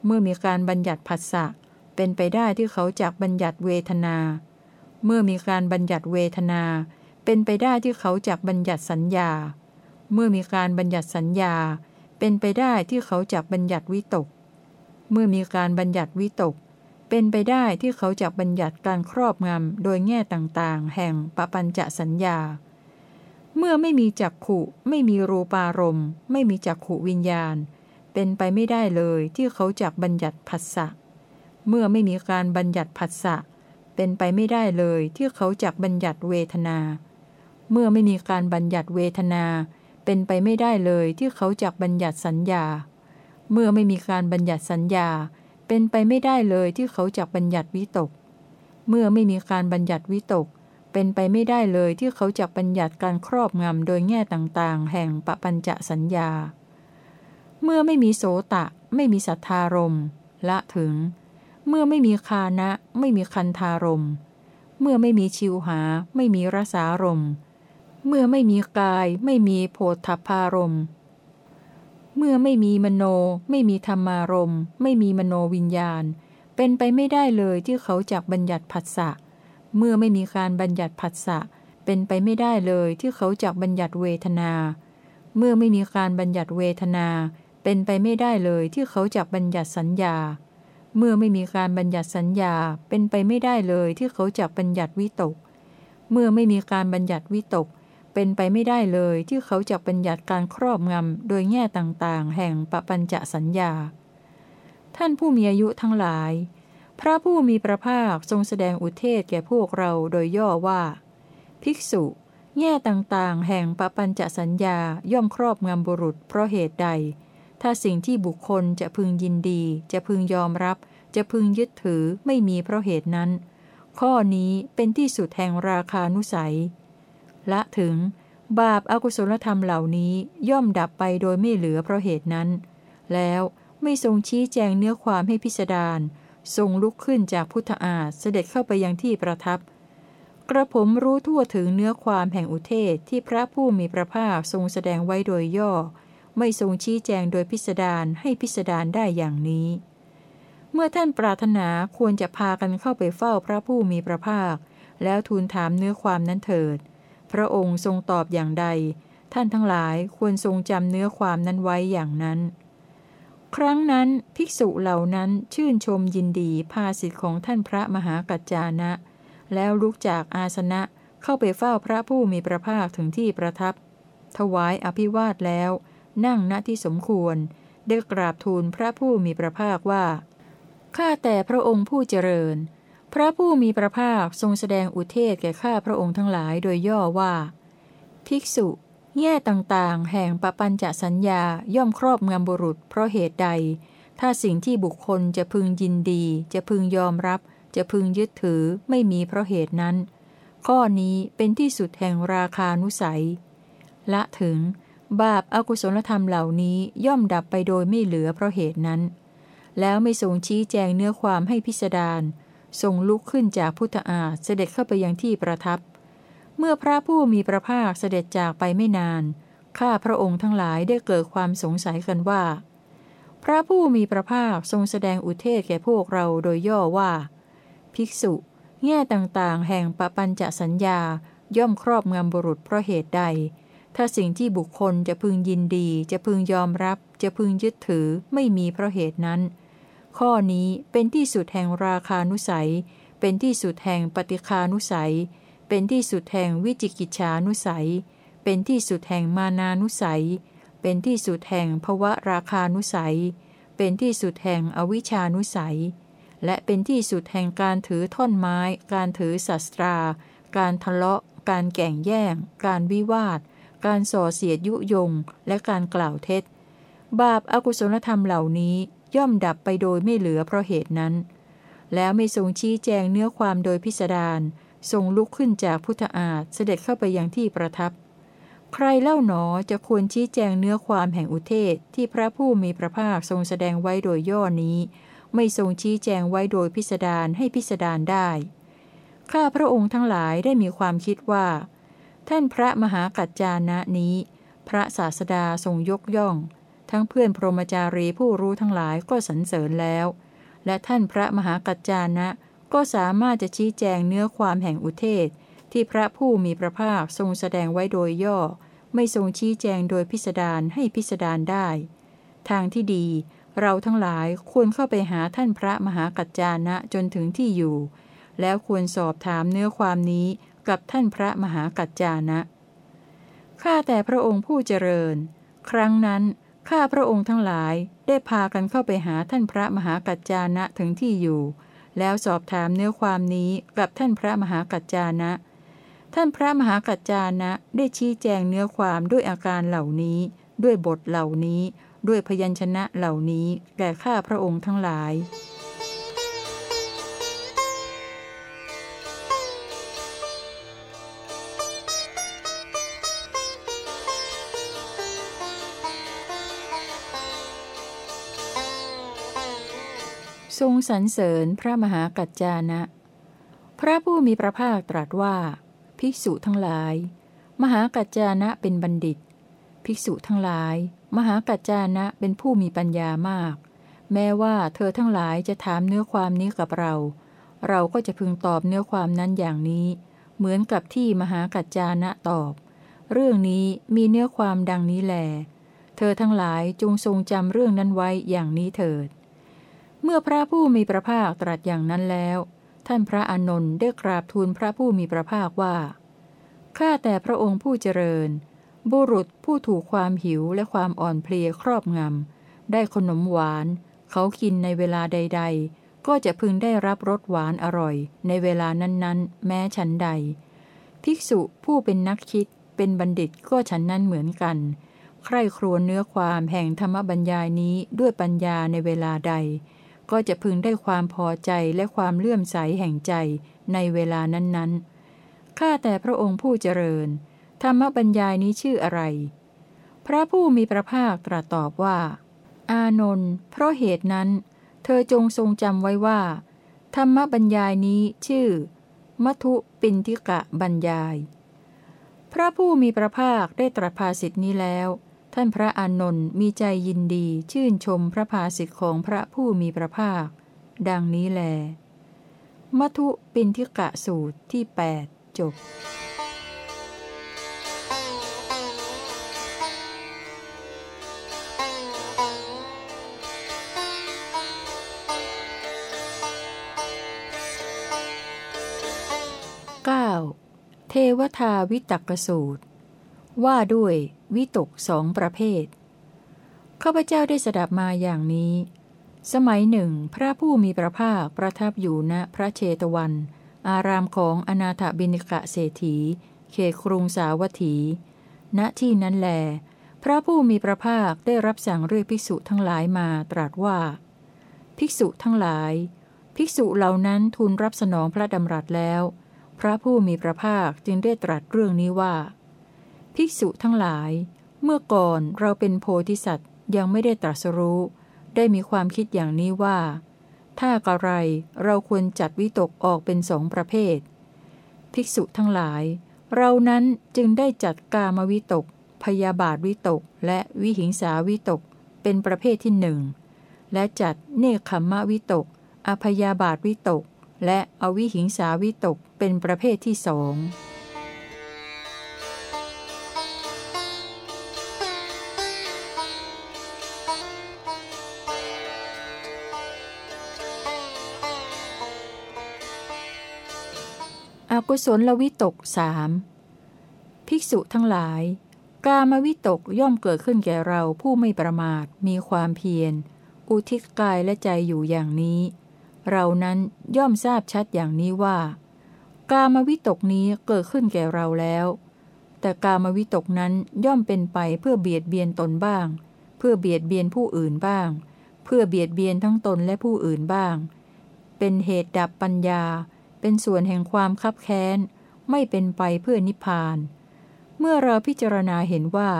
เมื่อมีการบัญญัติผัสสะ เป็นไปได้ที่เขาจักบัญญัติเวทนา เมื่อมีการบัญญัติเวทนา เป็นไปได้ที่เขาจักบัญญัติสัญญา เมื่อมีการบัญญัติสัญญา เป็นไปได้ที่เขาจักบัญญัติวิตก เมื่อมีการบัญญัติวิตก เป็นไปได้ที่เขาจะบัญญัติการครอบงำโดยแง่ต่างๆ แห่งปปัญจสัญญา เมื่อไม่มีจักขุ ไม่มีรูปารมณ์ไม่มีจักขุวิญญาณ เป็นไปไม่ได้เลยที่เขาจะบัญญัติผัสสะ เมื่อไม่มีการบัญญัติผัสสะ เป็นไปไม่ได้เลยที่เขาจะบัญญัติเวทนา เมื่อไม่มีการบัญญัติเวทนา เป็นไปไม่ได้เลยที่เขาจะบัญญัติสัญญา เมื่อไม่มีการบัญญัติสัญญา เป็นไปไม่ได้เลยที่เขาจะบัญญัติวิตก เมื่อไม่มีการบัญญัติวิตกเเป็นไปไม่ได้เลยที่เขาจะบัญญัติการครอบงำโดยแง่ต่างๆ แห่งปปัญจสัญญา เมื่อไม่มีโสตะ ไม่มีสัทธารมละถึง เมื่อไม่มีคานะ ไม่มีคันธารมเมื่อไม่มีชิวหา ไม่มีรสารมเมื่อไม่มีกาย ไม่มีโพธพารมเมื่อไม่มีมโน ไม่มีธรรมารมไม่มีมโนวิญญาณ เป็นไปไม่ได้เลยที่เขาจักบัญญัติผัสสะ เมื่อไม่มีการบัญญัติผัสสะเป็นไปไม่ได้เลยที่เขาจักบัญญัติเวทนา เมื่อไม่มีการบัญญัติเวทนา เป็นไปไม่ได้เลยที่เขาจักบัญญัติสัญญา เมื่อไม่มีการบัญญัติสัญญา เป็นไปไม่ได้เลยที่เขาจักบัญญัติวิตก เมื่อไม่มีการบัญญัติวิตก เป็นไปไม่ได้เลยที่เขาจะบัญญัติการครอบงำโดยแง่ต่างๆ แห่งปปัญจสัญญา ท่านผู้มีอายุทั้งหลาย พระผู้มีพระภาคทรงแสดงอุเทศแก่พวกเราโดยย่อว่า ภิกษุ แง่ต่างๆ แห่งปปัญจสัญญาย่อมครอบงำบุรุษเพราะเหตุใด ถ้าสิ่งที่บุคคลจะพึงยินดี จะพึงยอมรับ จะพึงยึดถือไม่มีเพราะเหตุนั้น ข้อนี้เป็นที่สุดแห่งราคานุสัย ละถึง บาปอากุศลธรรมเหล่านี้ย่อมดับไปโดยไม่เหลือเพราะเหตุนั้น แล้วไม่ทรงชี้แจงเนื้อความให้พิสดาร ทรงลุกขึ้นจากพุทธอาฏเสด็จเข้าไปยังที่ประทับ กระผมรู้ทั่วถึงเนื้อความแห่งอุเทศที่พระผู้มีพระภาคทรงแสดงไว้โดยย่อ ไม่ทรงชี้แจงโดยพิสดารให้พิสดารได้อย่างนี้ เมื่อท่านปรารถนาควรจะพากันเข้าไปเฝ้าพระผู้มีพระภาค แล้วทูลถามเนื้อความนั้นเถิด พระองค์ทรงตอบอย่างใด ท่านทั้งหลายควรทรงจำเนื้อความนั้นไว้อย่างนั้น ครั้งนั้นภิกษุเหล่านั้นชื่นชมยินดีภาสิทธิของท่านพระมหากัจจานะ แล้วลุกจากอาสนะเข้าไปเฝ้าพระผู้มีพระภาคถึงที่ประทับ ถวายอภิวาทแล้ว นั่งณที่สมควร ได้กราบทูลพระผู้มีพระภาคว่าข้าแต่พระองค์ผู้เจริญ พระผู้มีพระภาคทรงแสดงอุเทศแก่ข้าพระองค์ทั้งหลายโดยย่อว่า ภิกษุ แง่ต่างๆ แห่งปปัญจสัญญาย่อมครอบงำบุรุษ เพราะเหตุใด ถ้าสิ่งที่บุคคลจะพึงยินดี จะพึงยอมรับ จะพึงยึดถือไม่มีเพราะเหตุนั้น ข้อนี้เป็นที่สุดแห่งราคานุสัย ละถึง บาปอากุศลธรรมเหล่านี้ย่อมดับไปโดยไม่เหลือเพราะเหตุนั้น แล้วไม่ทรงชี้แจงเนื้อความให้พิสดารทรงลุกขึ้นจากพุทธอาเสด็จเข้าไปยังที่ประทับ เมื่อพระผู้มีพระภาคเสด็จจากไปไม่นาน ข้าพระองค์ทั้งหลายได้เกิดความสงสัยกันว่า พระผู้มีพระภาคทรงแสดงอุเทศแก่พวกเราโดยย่อว่า ภิกษุ แง่ต่างๆ แห่งปปัญจสัญญาย่อมครอบงำบุรุษเพราะเหตุใด ถ้าสิ่งที่บุคคลจะพึงยินดี จะพึงยอมรับ จะพึงยึดถือไม่มีเพราะเหตุนั้น ข้อนี้เป็นที่สุดแห่งราคานุสัย เป็นที่สุดแห่งปฏิคานุสัย เป็นที่สุดแห่งวิจิกิจฉานุสัย เป็นที่สุดแห่งมานานุสัย เป็นที่สุดแห่งภวะราคานุสัย เป็นที่สุดแห่งอวิชานุสัย และเป็นที่สุดแห่งการถือท่อนไม้ การถือศัตรา การทะเลาะ การแก่งแย่ง การวิวาท การส่อเสียดยุยง และการกล่าวเท็จ บาปอากุศลธรรมเหล่านี้ย่อมดับไปโดยไม่เหลือเพราะเหตุนั้น แล้วไม่ทรงชี้แจงเนื้อความโดยพิสดาร ทรงลุกขึ้นจากพุทธอาฏเสด็จเข้าไปยังที่ประทับ ใครเล่าหนอจะควรชี้แจงเนื้อความแห่งอุเทศที่พระผู้มีพระภาคทรงแสดงไว้โดยย่อนี้ ไม่ทรงชี้แจงไว้โดยพิสดารให้พิสดารได้ ข้าพระองค์ทั้งหลายได้มีความคิดว่า ท่านพระมหากัจจานะนี้ พระศาสดาทรงยกย่อง ทั้งเพื่อนพรหมจารีผู้รู้ทั้งหลายก็สรรเสริญแล้ว และท่านพระมหากัจจานะ ก็สามารถจะชี้แจงเนื้อความแห่งอุเทศ ที่พระผู้มีพระภาคทรงแสดงไว้โดยย่อ ไม่ทรงชี้แจงโดยพิสดารให้พิสดารได้ ทางที่ดี เราทั้งหลายควรเข้าไปหาท่านพระมหากัจจานะจนถึงที่อยู่ แล้วควรสอบถามเนื้อความนี้กับท่านพระมหากัจจานะข้าแต่พระองค์ผู้เจริญ ครั้งนั้นข้าพระองค์ทั้งหลายได้พากันเข้าไปหาท่านพระมหากัจจานะถึงที่อยู่ แล้วสอบถามเนื้อความนี้กับท่านพระมหากัจจานะ ท่านพระมหากัจจานะได้ชี้แจงเนื้อความด้วยอาการเหล่านี้ ด้วยบทเหล่านี้ ด้วยพยัญชนะเหล่านี้แก่ข้าพระองค์ทั้งหลาย ทรงสรรเสริญพระมหากัจจานะ พระผู้มีพระภาคตรัสว่า ภิกษุทั้งหลาย มหากัจจานะเป็นบัณฑิต ภิกษุทั้งหลาย มหากัจจานะเป็นผู้มีปัญญามาก แม้ว่าเธอทั้งหลายจะถามเนื้อความนี้กับเรา เราก็จะพึงตอบเนื้อความนั้นอย่างนี้ เหมือนกับที่มหากัจจานะตอบ เรื่องนี้มีเนื้อความดังนี้แหลเธอทั้งหลายจงทรงจำเรื่องนั้นไว้อย่างนี้เถิด เมื่อพระผู้มีพระภาคตรัสอย่างนั้นแล้ว ท่านพระอานนท์ได้กราบทูลพระผู้มีพระภาคว่า ข้าแต่พระองค์ผู้เจริญ บุรุษผู้ถูกความหิวและความอ่อนเพลียครอบงำ ได้ขนมหวาน เขากินในเวลาใด ๆ ก็จะพึงได้รับรสหวานอร่อย ในเวลานั้นๆ แม้ฉันใด ภิกษุผู้เป็นนักคิด เป็นบัณฑิตก็ฉันนั้นเหมือนกัน ใคร่ครวญเนื้อความแห่งธรรมบัญญายนี้ด้วยปัญญาในเวลาใด ก็จะพึงได้ความพอใจและความเลื่อมใสแห่งใจในเวลานั้นๆ ข้าแต่พระองค์ผู้เจริญ ธรรมบัญญายนี้ชื่ออะไร พระผู้มีพระภาคตรัสตอบว่า อานนท์เพราะเหตุนั้น เธอจงทรงจำไว้ว่า ธรรมบัญญายนี้ชื่อ มัทุปินทิกะบัญญาย พระผู้มีพระภาคได้ตรัสภาสิทธินี้แล้ว ท่านพระอานนท์มีใจยินดีชื่นชมพระภาสิทธิของพระผู้มีพระภาค ดังนี้แล มัทุปินทิกะสูตรที่ 8 จบเทวทาวิตกสูตร ว่าด้วยวิตกสองประเภท ข้าพเจ้าได้สดับมาอย่างนี้ สมัยหนึ่ง พระผู้มีพระภาคประทับอยู่ณพระเชตวัน อารามของอนาถบิณิกะเศรษฐี เขตกรุงสาวัตถี ณที่นั้นแล พระผู้มีพระภาคได้รับสั่งเรียกภิกษุทั้งหลายมาตรัสว่า ภิกษุทั้งหลาย ภิกษุเหล่านั้นทูลรับสนองพระดำรัสแล้ว พระผู้มีพระภาคจึงได้ตรัสเรื่องนี้ว่า ภิกษุทั้งหลาย เมื่อก่อนเราเป็นโพธิสัตว์ยังไม่ได้ตรัสรู้ ได้มีความคิดอย่างนี้ว่า ถ้ากระไรเราควรจัดวิตกออกเป็นสองประเภท ภิกษุทั้งหลาย เรานั้นจึงได้จัดกามวิตก พยาบาทวิตก และวิหิงสาวิตก เป็นประเภทที่หนึ่ง และจัดเนคขมมะวิตก อพยาบาทวิตก และอวิหิงสาวิตก เป็นประเภทที่สอง อกุศลวิตกสามภิกษุทั้งหลาย กามวิตกย่อมเกิดขึ้นแก่เราผู้ไม่ประมาทมีความเพียร อุทิศกายและใจอยู่อย่างนี้ เรานั้นย่อมทราบชัดอย่างนี้ว่า กามวิตกนี้เกิดขึ้นแก่เราแล้ว แต่กามวิตกนั้นย่อมเป็นไปเพื่อเบียดเบียนตนบ้าง เพื่อเบียดเบียนผู้อื่นบ้าง เพื่อเบียดเบียนทั้งตนและผู้อื่นบ้าง เป็นเหตุดับปัญญา เป็นส่วนแห่งความคับแค้น ไม่เป็นไปเพื่อนิพพาน เมื่อเราพิจารณาเห็นว่า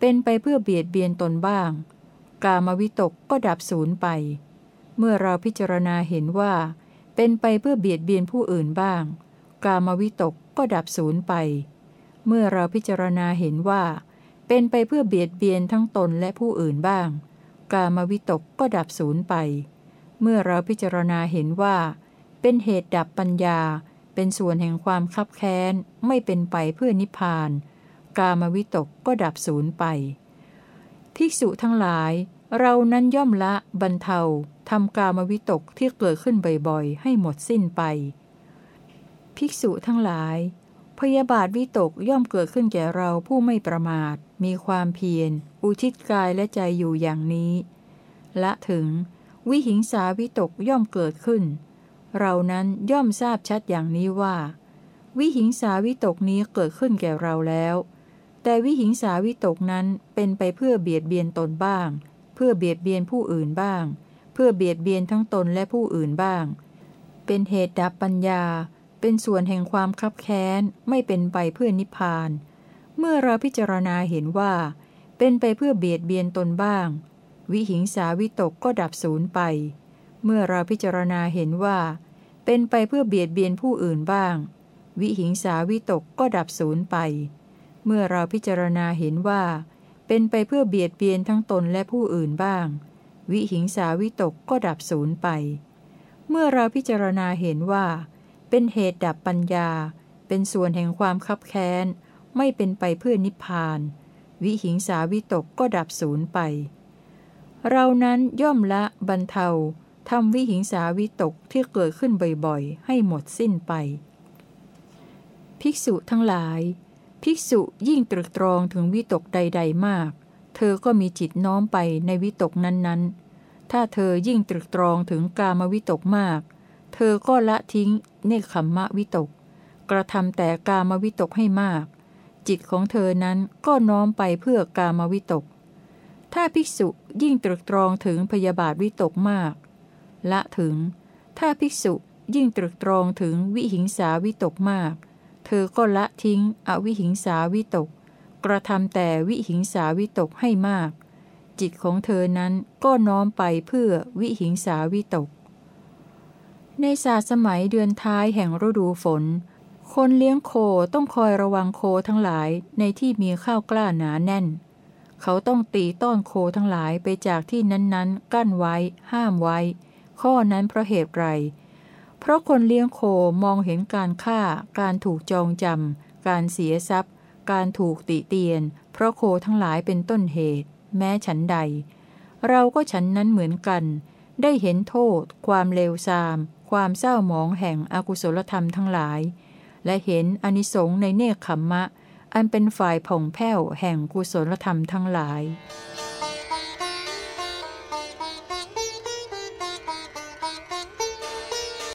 เป็นไปเพื่อเบียดเบียนตนบ้าง กามวิตกก็ดับสูญไป เมื่อเราพิจารณาเห็นว่า เป็นไปเพื่อเบียดเบียนผู้อื่นบ้าง กามวิตกก็ดับสูญไป เมื่อเราพิจารณาเห็นว่า เป็นไปเพื่อเบียดเบียนทั้งตนและผู้อื่นบ้าง กามวิตกก็ดับสูญไป เมื่อเราพิจารณาเห็นว่าเเป็นเหตุดับปัญญา เป็นส่วนแห่งความคับแค้น ไม่เป็นไปเพื่อนิพพาน กามวิตกก็ดับสูญไป ภิกษุทั้งหลาย เรานั้นย่อมละบรรเทาทำกามวิตกที่เกิดขึ้นบ่อยๆ ให้หมดสิ้นไป ภิกษุทั้งหลาย พยาบาทวิตกย่อมเกิดขึ้นแก่เราผู้ไม่ประมาท มีความเพียร อุทิศกายและใจอยู่อย่างนี้ ละถึง วิหิงสาวิตกย่อมเกิดขึ้น เรานั้นย่อมทราบชัดอย่างนี้ว่า วิหิงสาวิตกนี้เกิดขึ้นแก่เราแล้ว แต่วิหิงสาวิตกนั้นเป็นไปเพื่อเบียดเบียนตนบ้าง เพื่อเบียดเบียนผู้อื่นบ้าง เพื่อเบียดเบียนทั้งตนและผู้อื่นบ้าง เป็นเหตุดับปัญญา เป็นส่วนแห่งความคับแค้นไม่เป็นไปเพื่อนิพพาน เมื่อเราพิจารณาเห็นว่า เป็นไปเพื่อเบียดเบียนตนบ้าง วิหิงสาวิตกก็ดับสูญไปเมื่อเราพิจารณาเห็นว่า เป็นไปเพื่อเบียดเบียนผู้อื่นบ้าง วิหิงสาวิตกก็ดับสูญไป เมื่อเราพิจารณาเห็นว่า เป็นไปเพื่อเบียดเบียนทั้งตนและผู้อื่นบ้าง วิหิงสาวิตกก็ดับสูญไป เมื่อเราพิจารณาเห็นว่า เป็นเหตุดับปัญญา เป็นส่วนแห่งความคับแค้น ไม่เป็นไปเพื่อนิพพาน วิหิงสาวิตกก็ดับสูญไป เรานั้นย่อมละบรรเทา ทำวิหิงสาวิตกที่เกิดขึ้นบ่อยๆ ให้หมดสิ้นไป ภิกษุทั้งหลาย ภิกษุยิ่งตรึกตรองถึงวิตกใด ๆ มาก เธอก็มีจิตน้อมไปในวิตกนั้นๆ ถ้าเธอยิ่งตรึกตรองถึงกามวิตกมาก เธอก็ละทิ้งเนคขมมะวิตก กระทำแต่กามวิตกให้มาก จิตของเธอนั้นก็น้อมไปเพื่อกามวิตก ถ้าภิกษุยิ่งตรึกตรองถึงพยาบาทวิตกมาก ละถึง ถ้าภิกษุยิ่งตรึกตรองถึงวิหิงสาวิตกมาก เธอก็ละทิ้งอวิหิงสาวิตก กระทำแต่วิหิงสาวิตกให้มาก จิตของเธอนั้นก็น้อมไปเพื่อวิหิงสาวิตก ในศาสมัยเดือนท้ายแห่งฤดูฝน คนเลี้ยงโคต้องคอยระวังโคทั้งหลายในที่มีข้าวกล้าหนาแน่น เขาต้องตีต้อนโคทั้งหลายไปจากที่นั้นๆ กั้นไว้ ห้ามไว้ ข้อนั้นเพราะเหตุไร เพราะคนเลี้ยงโคมองเห็นการฆ่า การถูกจองจำ การเสียทรัพย์ การถูกติเตียน เพราะโคทั้งหลายเป็นต้นเหตุ แม้ฉันใด เราก็ฉันนั้นเหมือนกัน ได้เห็นโทษ ความเลวทราม ความเศร้าหมองแห่งอกุศลธรรมทั้งหลาย และเห็นอนิสงส์ในเนคขมมะ อันเป็นฝ่ายผ่องแผ้วแห่งกุศลธรรมทั้งหลาย